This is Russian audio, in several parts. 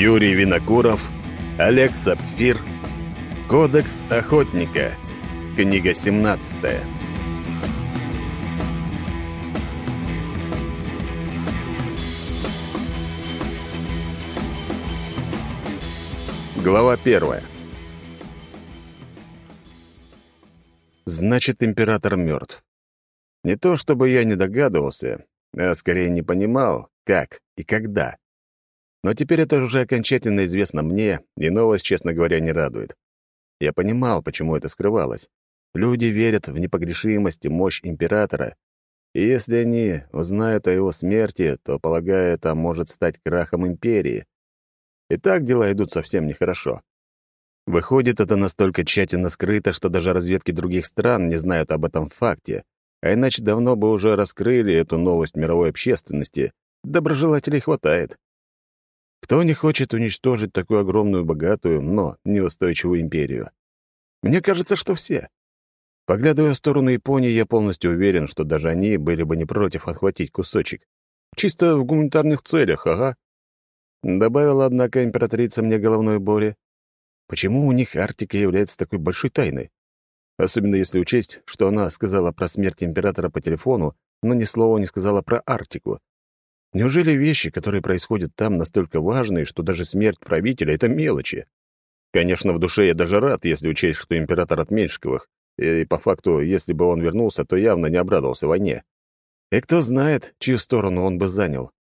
Юрий Винокуров, Олег Сапфир, Кодекс охотника, книга 17. Глава первая. Значит, император мертв. Не то чтобы я не догадывался, а скорее не понимал, как и когда. Но теперь это уже окончательно известно мне, и новость, честно говоря, не радует. Я понимал, почему это скрывалось. Люди верят в непогрешимость и мощь императора, и если они узнают о его смерти, то, полагаю, это может стать крахом империи. И так дела идут совсем нехорошо. Выходит, это настолько тщательно скрыто, что даже разведки других стран не знают об этом факте, а иначе давно бы уже раскрыли эту новость мировой общественности. Доброжелателей хватает. Кто не хочет уничтожить такую огромную, богатую, но неустойчивую империю? Мне кажется, что все. Поглядывая в сторону Японии, я полностью уверен, что даже они были бы не против отхватить кусочек. Чисто в гуманитарных целях, ага. Добавила, однако, императрица мне головной боли. Почему у них Арктика является такой большой тайной? Особенно если учесть, что она сказала про смерть императора по телефону, но ни слова не сказала про Арктику. Неужели вещи, которые происходят там, настолько важные, что даже смерть правителя — это мелочи? Конечно, в душе я даже рад, если учесть, что император от Меньшиковых, и по факту, если бы он вернулся, то явно не обрадовался войне. И кто знает, чью сторону он бы занял.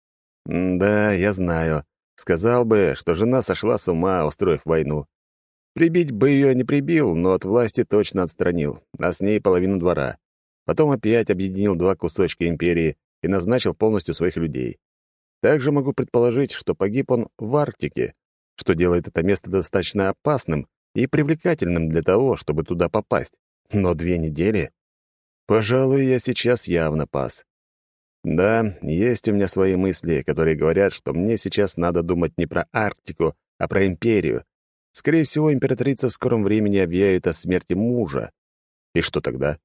М да, я знаю. Сказал бы, что жена сошла с ума, устроив войну. Прибить бы ее не прибил, но от власти точно отстранил, а с ней половину двора. Потом опять объединил два кусочка империи и назначил полностью своих людей. Также могу предположить, что погиб он в Арктике, что делает это место достаточно опасным и привлекательным для того, чтобы туда попасть. Но две недели? Пожалуй, я сейчас явно пас. Да, есть у меня свои мысли, которые говорят, что мне сейчас надо думать не про Арктику, а про Империю. Скорее всего, императрица в скором времени объявит о смерти мужа. И что тогда?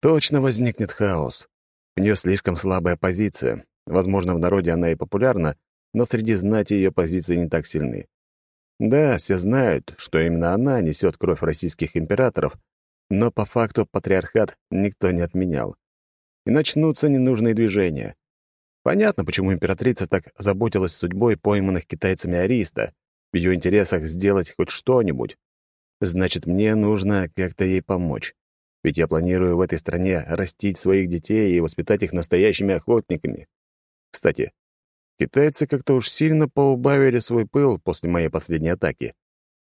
Точно возникнет хаос. У нее слишком слабая позиция. Возможно, в народе она и популярна, но среди знати ее позиции не так сильны. Да, все знают, что именно она несет кровь российских императоров, но по факту патриархат никто не отменял. И начнутся ненужные движения. Понятно, почему императрица так заботилась судьбой пойманных китайцами Ариста. В ее интересах сделать хоть что-нибудь. Значит, мне нужно как-то ей помочь. Ведь я планирую в этой стране растить своих детей и воспитать их настоящими охотниками. Кстати, китайцы как-то уж сильно поубавили свой пыл после моей последней атаки.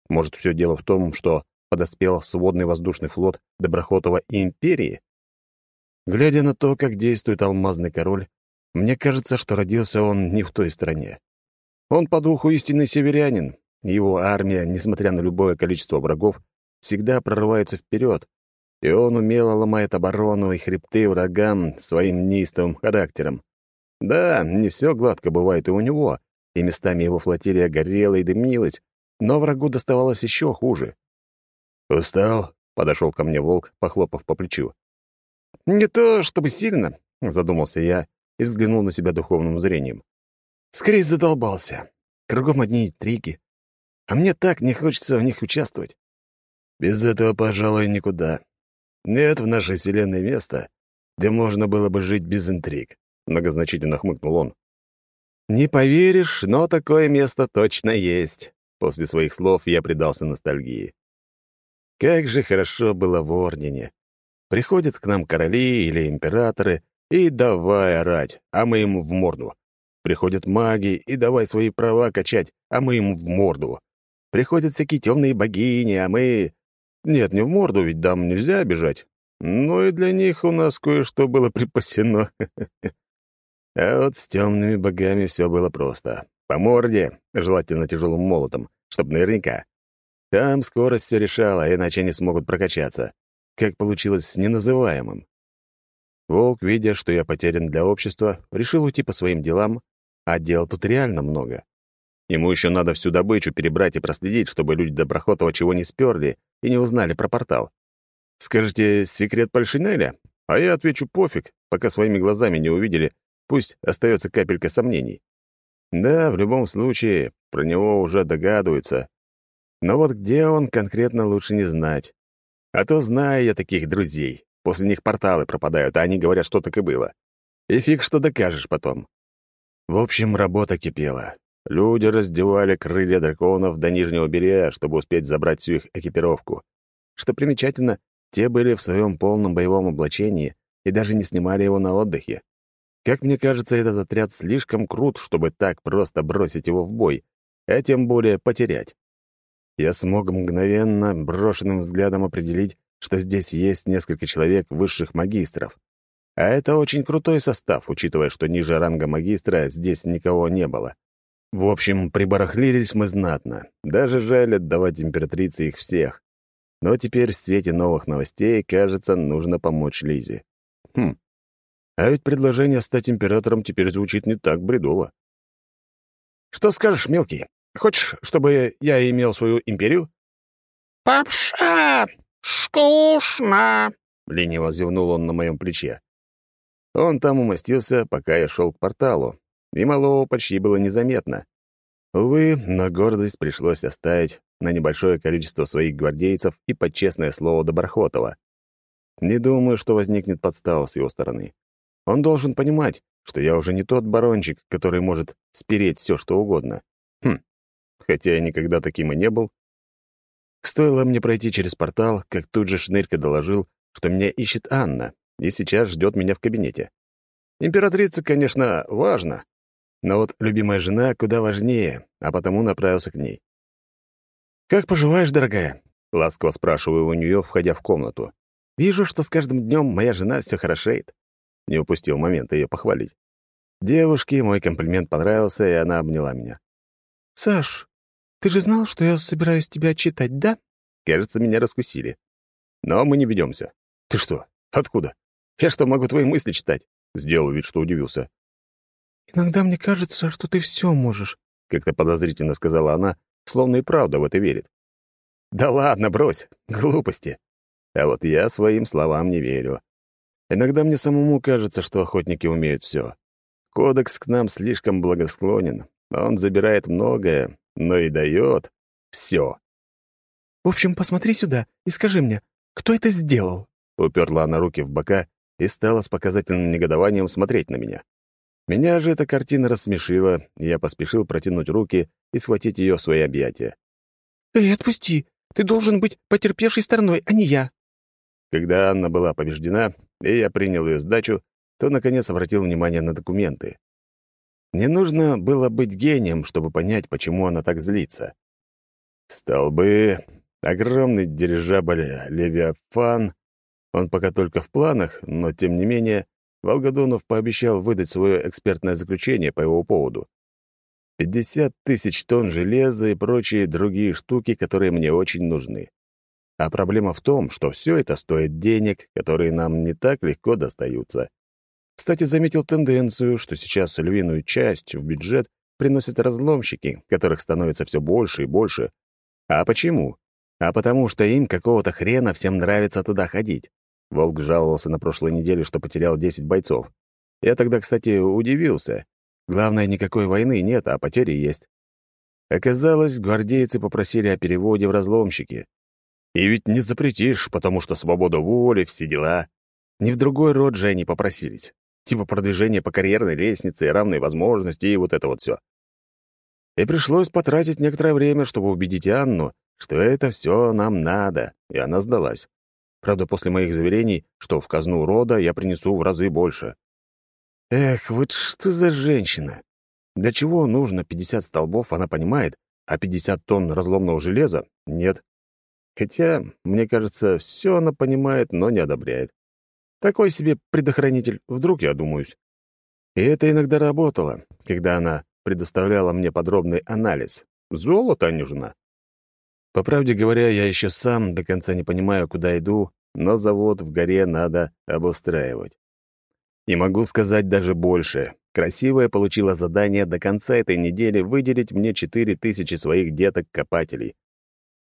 Может, все дело в том, что подоспел сводный воздушный флот Доброхотова Империи? Глядя на то, как действует алмазный король, мне кажется, что родился он не в той стране. Он по духу истинный северянин. Его армия, несмотря на любое количество врагов, всегда прорывается вперед, и он умело ломает оборону и хребты врагам своим неистовым характером. Да, не все гладко бывает и у него, и местами его флотилия горела и дымилась, но врагу доставалось еще хуже. «Устал?» — подошел ко мне волк, похлопав по плечу. «Не то чтобы сильно», — задумался я и взглянул на себя духовным зрением. «Скорее задолбался. Кругом одни интриги. А мне так не хочется в них участвовать. Без этого, пожалуй, никуда. Нет в нашей вселенной места, где можно было бы жить без интриг многозначительно хмыкнул он. «Не поверишь, но такое место точно есть». После своих слов я предался ностальгии. Как же хорошо было в Ордене. Приходят к нам короли или императоры и давай орать, а мы им в морду. Приходят маги и давай свои права качать, а мы им в морду. Приходят всякие темные богини, а мы... Нет, не в морду, ведь дам нельзя обижать. Но и для них у нас кое-что было припасено. А вот с темными богами все было просто. По морде, желательно тяжелым молотом, чтобы наверняка. Там скорость все решала, иначе они смогут прокачаться. Как получилось с неназываемым. Волк, видя, что я потерян для общества, решил уйти по своим делам, а дел тут реально много. Ему еще надо всю добычу перебрать и проследить, чтобы люди Доброхотова чего не сперли и не узнали про портал. Скажете, секрет Польшинеля? А я отвечу пофиг, пока своими глазами не увидели, Пусть остается капелька сомнений. Да, в любом случае, про него уже догадываются. Но вот где он конкретно лучше не знать. А то знаю я таких друзей. После них порталы пропадают, а они говорят, что так и было. И фиг что докажешь потом. В общем, работа кипела. Люди раздевали крылья драконов до нижнего белья, чтобы успеть забрать всю их экипировку. Что примечательно, те были в своем полном боевом облачении и даже не снимали его на отдыхе. Как мне кажется, этот отряд слишком крут, чтобы так просто бросить его в бой, а тем более потерять. Я смог мгновенно брошенным взглядом определить, что здесь есть несколько человек высших магистров. А это очень крутой состав, учитывая, что ниже ранга магистра здесь никого не было. В общем, прибарахлились мы знатно. Даже жаль отдавать императрице их всех. Но теперь в свете новых новостей, кажется, нужно помочь Лизе. Хм, а ведь предложение стать императором теперь звучит не так бредово. «Что скажешь, мелкий? Хочешь, чтобы я имел свою империю?» «Папша, скучно!» — лениво зевнул он на моем плече. Он там умостился, пока я шел к порталу, и малого почти было незаметно. Увы, но гордость пришлось оставить на небольшое количество своих гвардейцев и под честное слово Доброхотова. Не думаю, что возникнет подстава с его стороны. Он должен понимать, что я уже не тот барончик, который может спереть все, что угодно. Хм, хотя я никогда таким и не был. Стоило мне пройти через портал, как тут же Шнырька доложил, что меня ищет Анна, и сейчас ждет меня в кабинете. Императрица, конечно, важно, но вот любимая жена куда важнее, а потому направился к ней. «Как поживаешь, дорогая?» — ласково спрашиваю у нее, входя в комнату. «Вижу, что с каждым днем моя жена все хорошеет». Не упустил момента ее похвалить. Девушке мой комплимент понравился, и она обняла меня. «Саш, ты же знал, что я собираюсь тебя отчитать, да?» Кажется, меня раскусили. Но мы не ведемся. Ты что? Откуда? Я что, могу твои мысли читать? Сделал вид, что удивился. «Иногда мне кажется, что ты все можешь», — как-то подозрительно сказала она, словно и правда в это верит. «Да ладно, брось, глупости. А вот я своим словам не верю. Иногда мне самому кажется, что охотники умеют все. Кодекс к нам слишком благосклонен. Он забирает многое, но и дает все. «В общем, посмотри сюда и скажи мне, кто это сделал?» Уперла она руки в бока и стала с показательным негодованием смотреть на меня. Меня же эта картина рассмешила, и я поспешил протянуть руки и схватить ее в свои объятия. «Эй, отпусти! Ты должен быть потерпевшей стороной, а не я!» Когда Анна была побеждена, и я принял ее сдачу, то, наконец, обратил внимание на документы. Не нужно было быть гением, чтобы понять, почему она так злится. Столбы, огромный дирижабль «Левиафан». Он пока только в планах, но, тем не менее, Волгодонов пообещал выдать свое экспертное заключение по его поводу. 50 тысяч тонн железа и прочие другие штуки, которые мне очень нужны. А проблема в том, что все это стоит денег, которые нам не так легко достаются. Кстати, заметил тенденцию, что сейчас львиную часть в бюджет приносят разломщики, которых становится все больше и больше. А почему? А потому что им какого-то хрена всем нравится туда ходить. Волк жаловался на прошлой неделе, что потерял 10 бойцов. Я тогда, кстати, удивился. Главное, никакой войны нет, а потери есть. Оказалось, гвардейцы попросили о переводе в разломщики. И ведь не запретишь, потому что свобода воли, все дела. Ни в другой род же они попросились. Типа продвижение по карьерной лестнице, равные возможности и вот это вот все. И пришлось потратить некоторое время, чтобы убедить Анну, что это все нам надо, и она сдалась. Правда, после моих заверений, что в казну рода я принесу в разы больше. Эх, вот что за женщина? Для чего нужно 50 столбов, она понимает, а 50 тонн разломного железа — нет. Хотя, мне кажется, все она понимает, но не одобряет. Такой себе предохранитель, вдруг я думаюсь. И это иногда работало, когда она предоставляла мне подробный анализ. Золото, а не жена. По правде говоря, я еще сам до конца не понимаю, куда иду, но завод в горе надо обустраивать. И могу сказать даже больше. Красивая получила задание до конца этой недели выделить мне четыре тысячи своих деток-копателей.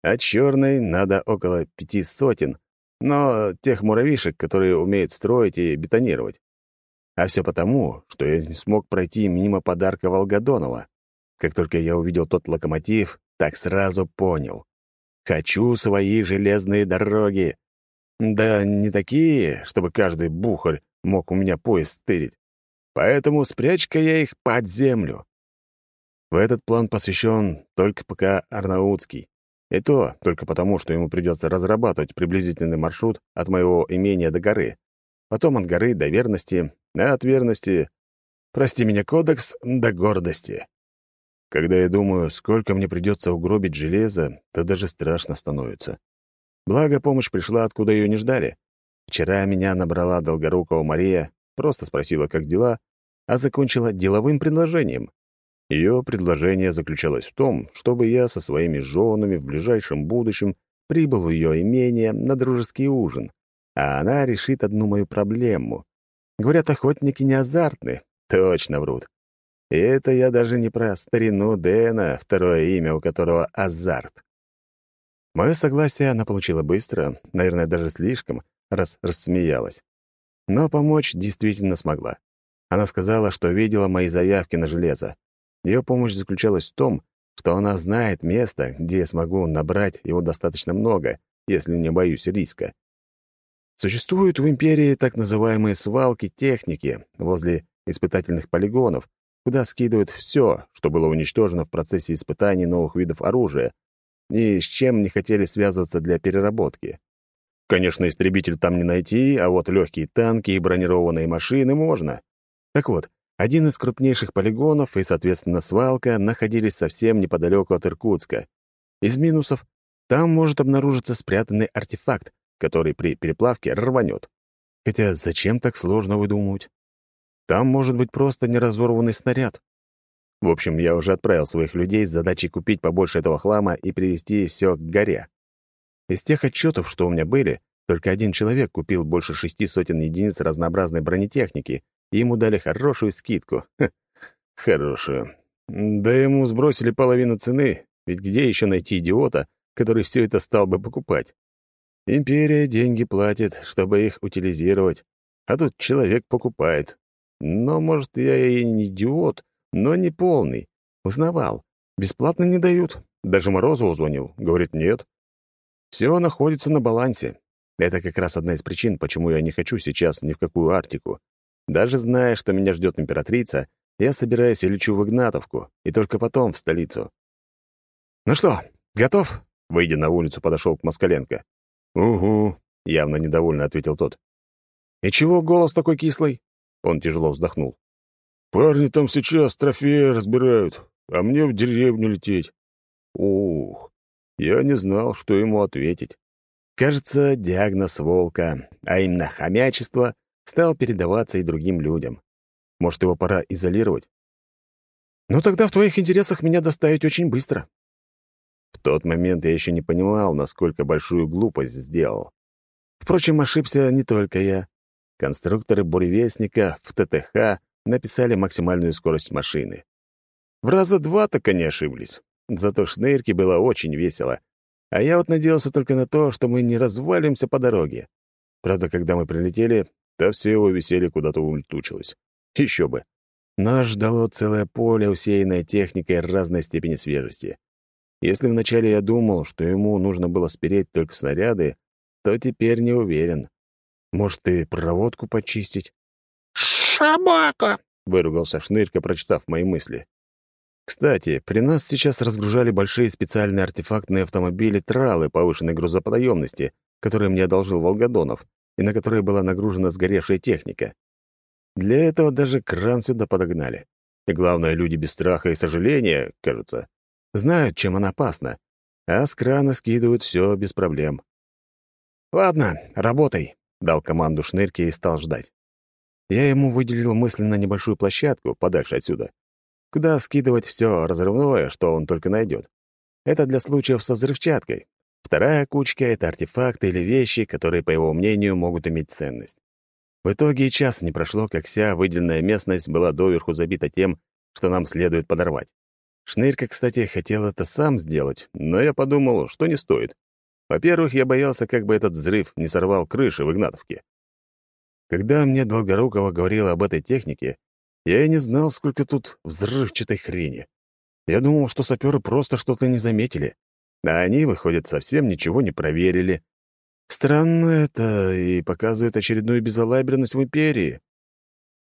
А черной надо около пяти сотен, но тех муравишек, которые умеют строить и бетонировать. А все потому, что я не смог пройти мимо подарка Волгодонова. Как только я увидел тот локомотив, так сразу понял. Хочу свои железные дороги. Да не такие, чтобы каждый бухарь мог у меня поезд стырить. Поэтому спрячь-ка я их под землю. В этот план посвящен только пока Арнаутский. И то только потому, что ему придется разрабатывать приблизительный маршрут от моего имения до горы. Потом от горы до верности, а от верности, прости меня, кодекс, до гордости. Когда я думаю, сколько мне придется угробить железа, то даже страшно становится. Благо, помощь пришла, откуда ее не ждали. Вчера меня набрала Долгорукова Мария, просто спросила, как дела, а закончила деловым предложением. Ее предложение заключалось в том, чтобы я со своими женами в ближайшем будущем прибыл в ее имение на дружеский ужин, а она решит одну мою проблему. Говорят, охотники не азартны. Точно врут. И это я даже не про старину Дэна, второе имя у которого Азарт. Мое согласие она получила быстро, наверное, даже слишком, раз рассмеялась. Но помочь действительно смогла. Она сказала, что видела мои заявки на железо. Ее помощь заключалась в том, что она знает место, где я смогу набрать его достаточно много, если не боюсь риска. Существуют в Империи так называемые свалки техники возле испытательных полигонов, куда скидывают все, что было уничтожено в процессе испытаний новых видов оружия, и с чем не хотели связываться для переработки. Конечно, истребитель там не найти, а вот легкие танки и бронированные машины можно. Так вот, один из крупнейших полигонов и, соответственно, свалка находились совсем неподалеку от Иркутска. Из минусов — там может обнаружиться спрятанный артефакт, который при переплавке рванет. Хотя зачем так сложно выдумывать? Там может быть просто неразорванный снаряд. В общем, я уже отправил своих людей с задачей купить побольше этого хлама и привезти все к горе. Из тех отчетов, что у меня были, только один человек купил больше шести сотен единиц разнообразной бронетехники, и ему дали хорошую скидку. Ха, хорошую. Да ему сбросили половину цены, ведь где еще найти идиота, который все это стал бы покупать? Империя деньги платит, чтобы их утилизировать, а тут человек покупает. Но, может, я и не идиот, но не полный. Узнавал. Бесплатно не дают. Даже Морозову звонил. Говорит, нет. Все находится на балансе. Это как раз одна из причин, почему я не хочу сейчас ни в какую Арктику. Даже зная, что меня ждет императрица, я собираюсь и лечу в Игнатовку, и только потом в столицу. «Ну что, готов?» Выйдя на улицу, подошел к Москаленко. «Угу», — явно недовольно ответил тот. «И чего голос такой кислый?» Он тяжело вздохнул. «Парни там сейчас трофеи разбирают, а мне в деревню лететь». «Ух, я не знал, что ему ответить. Кажется, диагноз волка, а именно хомячество, стал передаваться и другим людям. Может, его пора изолировать? «Ну тогда в твоих интересах меня доставить очень быстро», в тот момент я еще не понимал, насколько большую глупость сделал. Впрочем, ошибся не только я. Конструкторы буревестника в ТТХ написали максимальную скорость машины. В раза два так они ошиблись. Зато шнырки было очень весело. А я вот надеялся только на то, что мы не развалимся по дороге. Правда, когда мы прилетели, то все его веселье куда-то улетучилось. Еще бы. Нас ждало целое поле, усеянное техникой разной степени свежести. Если вначале я думал, что ему нужно было спереть только снаряды, то теперь не уверен. Может, и проводку почистить? «Собака!» — выругался Шнырька, прочитав мои мысли. Кстати, при нас сейчас разгружали большие специальные артефактные автомобили «Тралы» повышенной грузоподъемности, которые мне одолжил Волгодонов, и на которые была нагружена сгоревшая техника. Для этого даже кран сюда подогнали. И главное, люди без страха и сожаления, кажется, Знают, чем она опасна, а с крана скидывают все без проблем. «Ладно, работай», — дал команду Шнырке и стал ждать. Я ему выделил мысленно небольшую площадку подальше отсюда, куда скидывать все разрывное, что он только найдет. Это для случаев со взрывчаткой. Вторая кучка — это артефакты или вещи, которые, по его мнению, могут иметь ценность. В итоге и часа не прошло, как вся выделенная местность была доверху забита тем, что нам следует подорвать. Шнырька, кстати, хотел это сам сделать, но я подумал, что не стоит. Во-первых, я боялся, как бы этот взрыв не сорвал крыши в Игнатовке. Когда мне Долгорукова говорила об этой технике, я и не знал, сколько тут взрывчатой хрени. Я думал, что саперы просто что-то не заметили. А они, выходят, совсем ничего не проверили. Странно это и показывает очередную безалаберность в империи.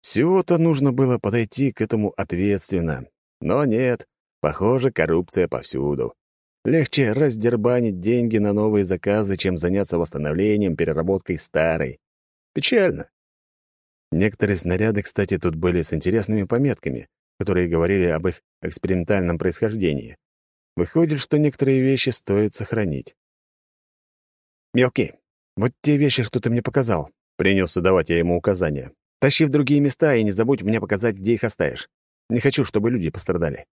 Всего-то нужно было подойти к этому ответственно. Но нет, похоже, коррупция повсюду. Легче раздербанить деньги на новые заказы, чем заняться восстановлением, переработкой старой. Печально. Некоторые снаряды, кстати, тут были с интересными пометками, которые говорили об их экспериментальном происхождении. Выходит, что некоторые вещи стоит сохранить. «Мелкий, вот те вещи, что ты мне показал», — принялся давать я ему указания. «Тащи в другие места и не забудь мне показать, где их оставишь. Не хочу, чтобы люди пострадали».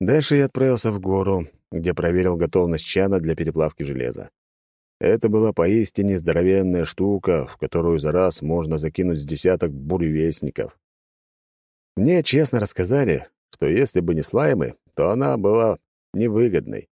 Дальше я отправился в гору, где проверил готовность чана для переплавки железа. Это была поистине здоровенная штука, в которую за раз можно закинуть с десяток буревестников. Мне честно рассказали, что если бы не слаймы, то она была невыгодной.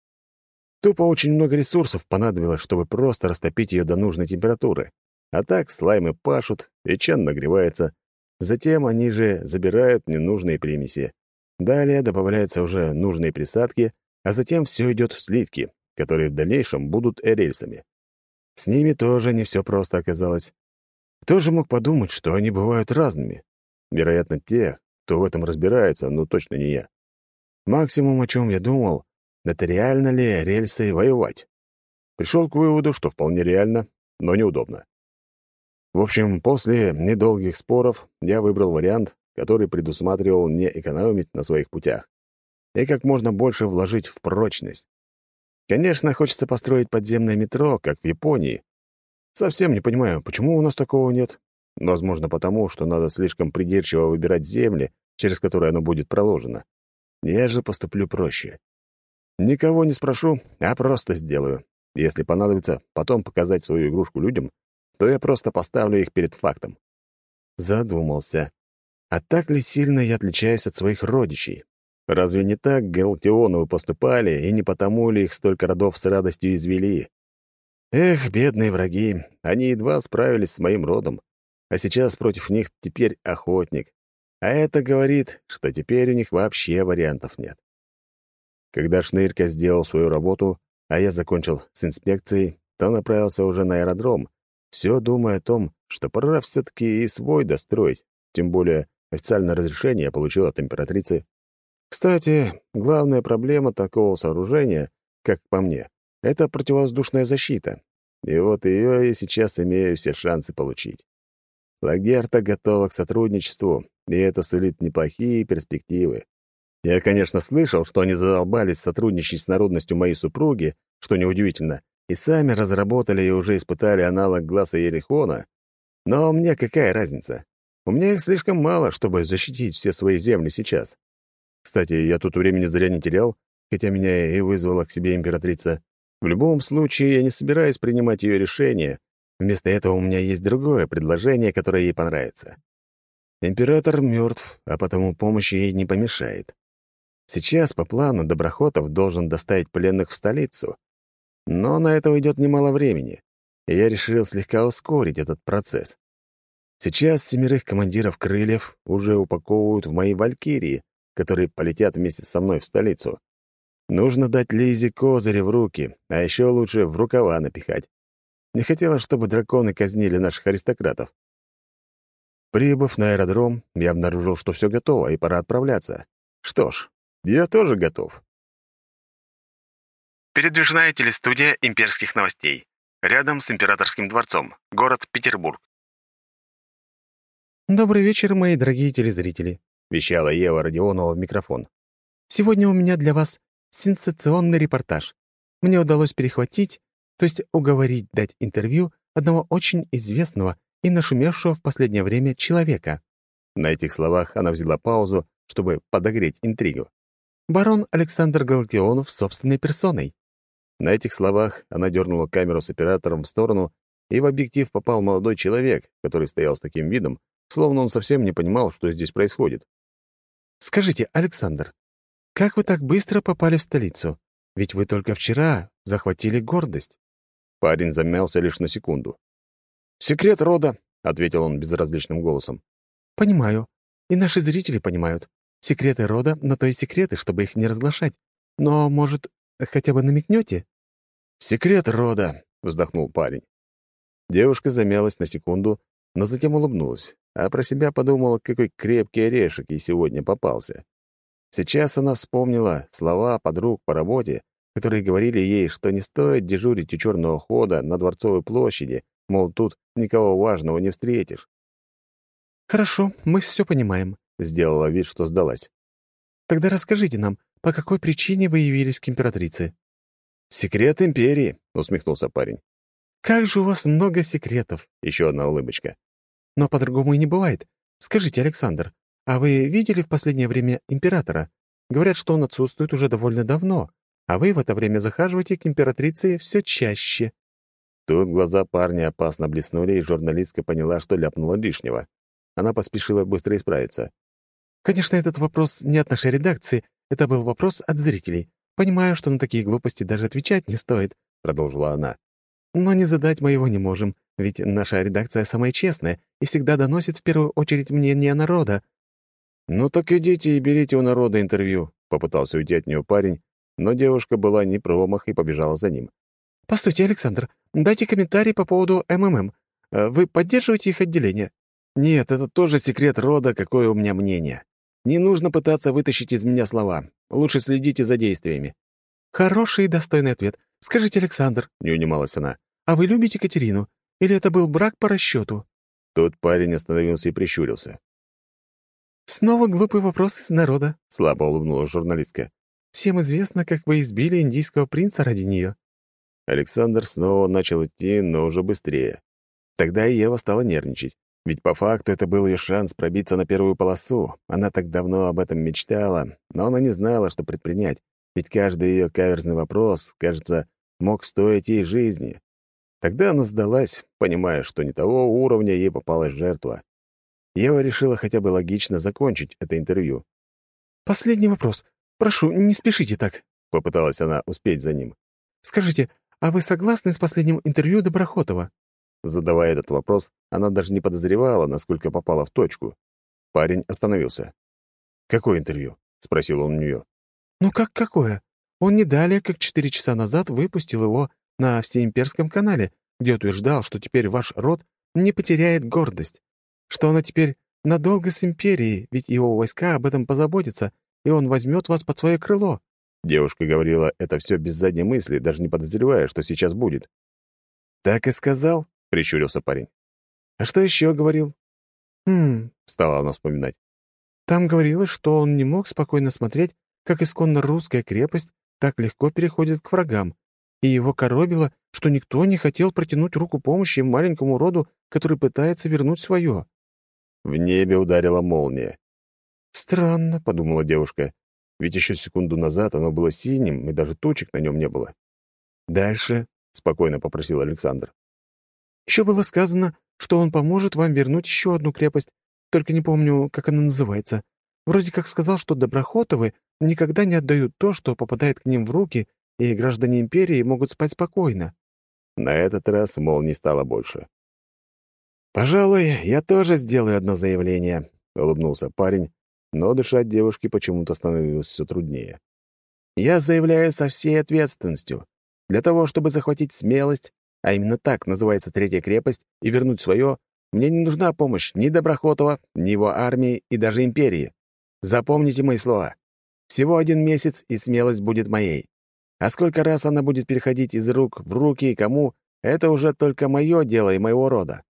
Тупо очень много ресурсов понадобилось, чтобы просто растопить ее до нужной температуры. А так слаймы пашут, и чан нагревается. Затем они же забирают ненужные примеси. Далее добавляются уже нужные присадки, а затем все идет в слитки, которые в дальнейшем будут рельсами. С ними тоже не все просто оказалось. Кто же мог подумать, что они бывают разными? Вероятно, те, кто в этом разбирается, но точно не я. Максимум, о чем я думал, это реально ли рельсы воевать? Пришел к выводу, что вполне реально, но неудобно. В общем, после недолгих споров я выбрал вариант, который предусматривал не экономить на своих путях и как можно больше вложить в прочность. Конечно, хочется построить подземное метро, как в Японии. Совсем не понимаю, почему у нас такого нет. Возможно, потому, что надо слишком придирчиво выбирать земли, через которые оно будет проложено. Я же поступлю проще. Никого не спрошу, а просто сделаю. Если понадобится потом показать свою игрушку людям, то я просто поставлю их перед фактом. Задумался. А так ли сильно я отличаюсь от своих родичей? Разве не так Галактионовы поступали, и не потому ли их столько родов с радостью извели? Эх, бедные враги, они едва справились с моим родом, а сейчас против них теперь охотник. А это говорит, что теперь у них вообще вариантов нет. Когда Шнырька сделал свою работу, а я закончил с инспекцией, то направился уже на аэродром, все думая о том, что пора все-таки и свой достроить, тем более официальное разрешение я получил от императрицы. Кстати, главная проблема такого сооружения, как по мне, это противовоздушная защита. И вот ее я сейчас имею все шансы получить. Лагерта готова к сотрудничеству, и это сулит неплохие перспективы. Я, конечно, слышал, что они задолбались сотрудничать с народностью моей супруги, что неудивительно, и сами разработали и уже испытали аналог глаза Ерихона. Но мне какая разница? У меня их слишком мало, чтобы защитить все свои земли сейчас. Кстати, я тут времени зря не терял, хотя меня и вызвала к себе императрица. В любом случае, я не собираюсь принимать ее решение. Вместо этого у меня есть другое предложение, которое ей понравится. Император мертв, а потому помощь ей не помешает. Сейчас, по плану, Доброхотов должен доставить пленных в столицу. Но на это уйдет немало времени, и я решил слегка ускорить этот процесс. Сейчас семерых командиров крыльев уже упаковывают в мои валькирии, которые полетят вместе со мной в столицу. Нужно дать Лизе козыри в руки, а еще лучше в рукава напихать. Не хотелось, чтобы драконы казнили наших аристократов. Прибыв на аэродром, я обнаружил, что все готово, и пора отправляться. Что ж, я тоже готов. Передвижная телестудия имперских новостей. Рядом с Императорским дворцом. Город Петербург. «Добрый вечер, мои дорогие телезрители», — вещала Ева Родионова в микрофон. «Сегодня у меня для вас сенсационный репортаж. Мне удалось перехватить, то есть уговорить дать интервью одного очень известного и нашумевшего в последнее время человека». На этих словах она взяла паузу, чтобы подогреть интригу барон Александр Галактионов собственной персоной». На этих словах она дернула камеру с оператором в сторону, и в объектив попал молодой человек, который стоял с таким видом, словно он совсем не понимал, что здесь происходит. «Скажите, Александр, как вы так быстро попали в столицу? Ведь вы только вчера захватили гордость». Парень замялся лишь на секунду. «Секрет рода», — ответил он безразличным голосом. «Понимаю. И наши зрители понимают. Секреты рода, но то и секреты, чтобы их не разглашать. Но, может, хотя бы намекнете? «Секрет рода», — вздохнул парень. Девушка замялась на секунду, но затем улыбнулась, а про себя подумала, какой крепкий орешек ей сегодня попался. Сейчас она вспомнила слова подруг по работе, которые говорили ей, что не стоит дежурить у черного хода на Дворцовой площади, мол, тут никого важного не встретишь. «Хорошо, мы все понимаем», — сделала вид, что сдалась. «Тогда расскажите нам, по какой причине вы явились к императрице?» «Секрет империи», — усмехнулся парень. «Как же у вас много секретов!» — еще одна улыбочка. «Но по-другому и не бывает. Скажите, Александр, а вы видели в последнее время императора? Говорят, что он отсутствует уже довольно давно, а вы в это время захаживаете к императрице все чаще». Тут глаза парня опасно блеснули, и журналистка поняла, что ляпнула лишнего. Она поспешила быстро исправиться. «Конечно, этот вопрос не от нашей редакции. Это был вопрос от зрителей. Понимаю, что на такие глупости даже отвечать не стоит», — продолжила она. «Но не задать мы его не можем, ведь наша редакция самая честная и всегда доносит в первую очередь мнение народа». «Ну так идите и берите у народа интервью», — попытался уйти от нее парень, но девушка была не промах и побежала за ним. «Постойте, Александр, дайте комментарий по поводу МММ. Э, вы поддерживаете их отделение?» «Нет, это тоже секрет рода, какое у меня мнение. Не нужно пытаться вытащить из меня слова. Лучше следите за действиями». «Хороший и достойный ответ. Скажите, Александр», — не унималась она, «а вы любите Катерину? Или это был брак по расчету?» Тут парень остановился и прищурился. «Снова глупый вопрос из народа», — слабо улыбнулась журналистка. «Всем известно, как вы избили индийского принца ради нее». Александр снова начал идти, но уже быстрее. Тогда и Ева стала нервничать. Ведь по факту это был ее шанс пробиться на первую полосу. Она так давно об этом мечтала, но она не знала, что предпринять. Ведь каждый ее каверзный вопрос, кажется, мог стоить ей жизни. Тогда она сдалась, понимая, что не того уровня ей попалась жертва. Ева решила хотя бы логично закончить это интервью. «Последний вопрос. Прошу, не спешите так», — попыталась она успеть за ним. «Скажите, а вы согласны с последним интервью Доброхотова?» Задавая этот вопрос, она даже не подозревала, насколько попала в точку. Парень остановился. «Какое интервью?» — спросил он у нее. «Ну как какое? Он не далее, как четыре часа назад выпустил его на всеимперском канале, где утверждал, что теперь ваш род не потеряет гордость, что она теперь надолго с империей, ведь его войска об этом позаботятся, и он возьмет вас под свое крыло». Девушка говорила это все без задней мысли, даже не подозревая, что сейчас будет. «Так и сказал?» — прищурился парень. «А что еще говорил?» «Хм...» — стала она вспоминать. «Там говорилось, что он не мог спокойно смотреть, как исконно русская крепость так легко переходит к врагам, и его коробило, что никто не хотел протянуть руку помощи маленькому роду, который пытается вернуть свое». В небе ударила молния. «Странно», — подумала девушка, ведь еще секунду назад оно было синим, и даже точек на нем не было. «Дальше», — спокойно попросил Александр. Еще было сказано, что он поможет вам вернуть еще одну крепость, только не помню, как она называется. Вроде как сказал, что Доброхотовы никогда не отдают то, что попадает к ним в руки, и граждане империи могут спать спокойно. На этот раз молний стало больше. «Пожалуй, я тоже сделаю одно заявление», — улыбнулся парень, но дышать девушке почему-то становилось все труднее. «Я заявляю со всей ответственностью. Для того, чтобы захватить смелость, а именно так называется Третья крепость, и вернуть свое, мне не нужна помощь ни Доброхотова, ни его армии и даже империи. Запомните мои слова. Всего один месяц, и смелость будет моей. А сколько раз она будет переходить из рук в руки и кому, это уже только мое дело и моего рода.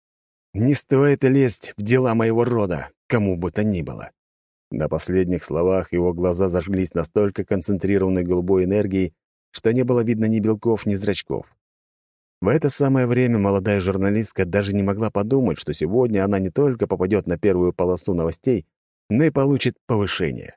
Не стоит лезть в дела моего рода, кому бы то ни было. На последних словах его глаза зажглись настолько концентрированной голубой энергией, что не было видно ни белков, ни зрачков. В это самое время молодая журналистка даже не могла подумать, что сегодня она не только попадет на первую полосу новостей, но и получит повышение.